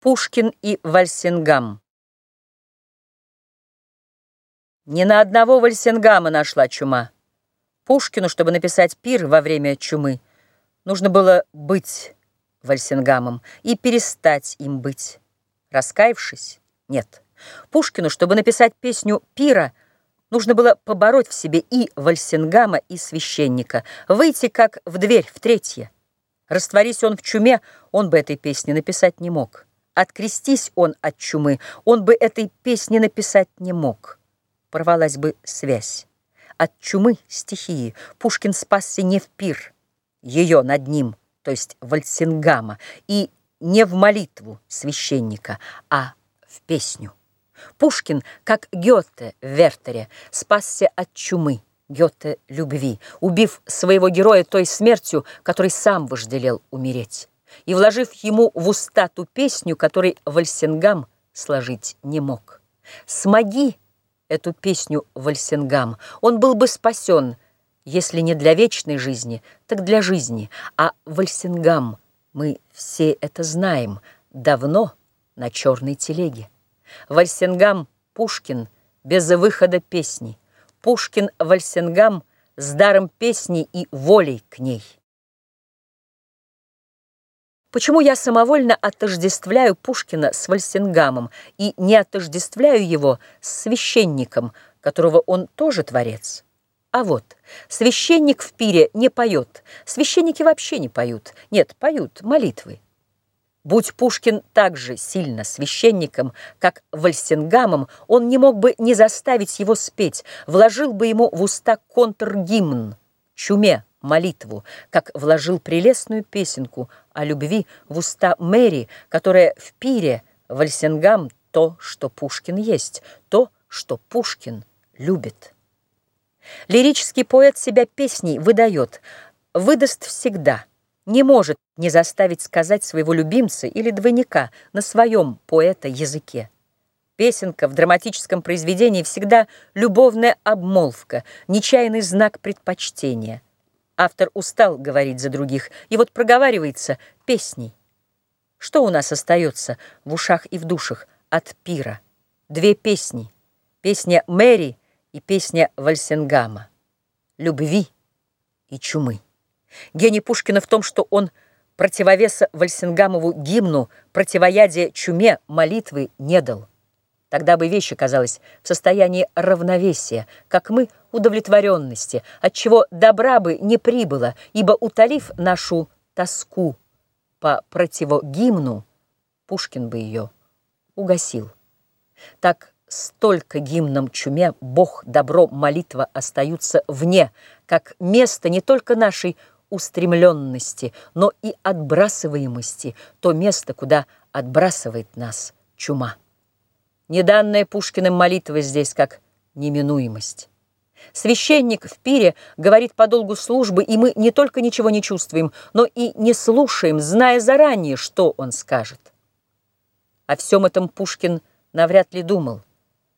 Пушкин и Вальсингам Ни на одного Вальсингама нашла чума. Пушкину, чтобы написать пир во время чумы, нужно было быть Вальсингамом и перестать им быть. Раскаявшись? Нет. Пушкину, чтобы написать песню «Пира», нужно было побороть в себе и Вальсингама, и священника, выйти как в дверь, в третье. Растворись он в чуме, он бы этой песни написать не мог. Открестись он от чумы, он бы этой песни написать не мог. Порвалась бы связь. От чумы стихии Пушкин спасся не в пир, ее над ним, то есть Вальсингама, и не в молитву священника, а в песню. Пушкин, как Гёте в Вертере, спасся от чумы, Гёте любви, убив своего героя той смертью, которой сам вожделел умереть и вложив ему в уста ту песню, которой Вальсингам сложить не мог. Смоги эту песню Вальсингам, он был бы спасен, если не для вечной жизни, так для жизни. А Вальсингам, мы все это знаем, давно на черной телеге. Вальсингам Пушкин без выхода песни. Пушкин Вальсингам с даром песни и волей к ней. Почему я самовольно отождествляю Пушкина с Вальсингамом и не отождествляю его с священником, которого он тоже творец? А вот, священник в пире не поет, священники вообще не поют. Нет, поют молитвы. Будь Пушкин так же сильно священником, как Вальсингамом, он не мог бы не заставить его спеть, вложил бы ему в уста контргимн, чуме, молитву, как вложил прелестную песенку о любви в уста Мэри, которая в пире Вальсингам то, что Пушкин есть, то, что Пушкин любит. Лирический поэт себя песней выдает, выдаст всегда, не может не заставить сказать своего любимца или двойника на своем поэта-языке. Песенка в драматическом произведении всегда любовная обмолвка, нечаянный знак предпочтения – Автор устал говорить за других, и вот проговаривается песней. Что у нас остается в ушах и в душах от пира? Две песни. Песня Мэри и песня Вальсенгама. Любви и чумы. Гений Пушкина в том, что он противовеса Вальсенгамову гимну противоядия чуме молитвы не дал. Тогда бы вещь оказалась в состоянии равновесия, как мы удовлетворенности, от чего добра бы не прибыло, ибо утолив нашу тоску по противогимну, Пушкин бы ее угасил. Так столько гимном чуме Бог, добро, молитва остаются вне, как место не только нашей устремленности, но и отбрасываемости, то место, куда отбрасывает нас чума. Неданная Пушкиным молитва здесь как неминуемость. Священник в пире говорит по долгу службы, и мы не только ничего не чувствуем, но и не слушаем, зная заранее, что он скажет. О всем этом Пушкин навряд ли думал.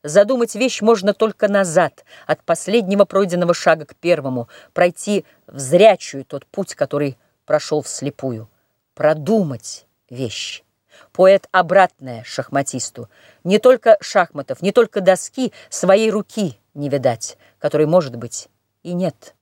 Задумать вещь можно только назад, от последнего пройденного шага к первому, пройти в зрячую тот путь, который прошел вслепую. Продумать вещь. Поэт обратное шахматисту. Не только шахматов, не только доски, своей руки не видать, которой, может быть, и нет.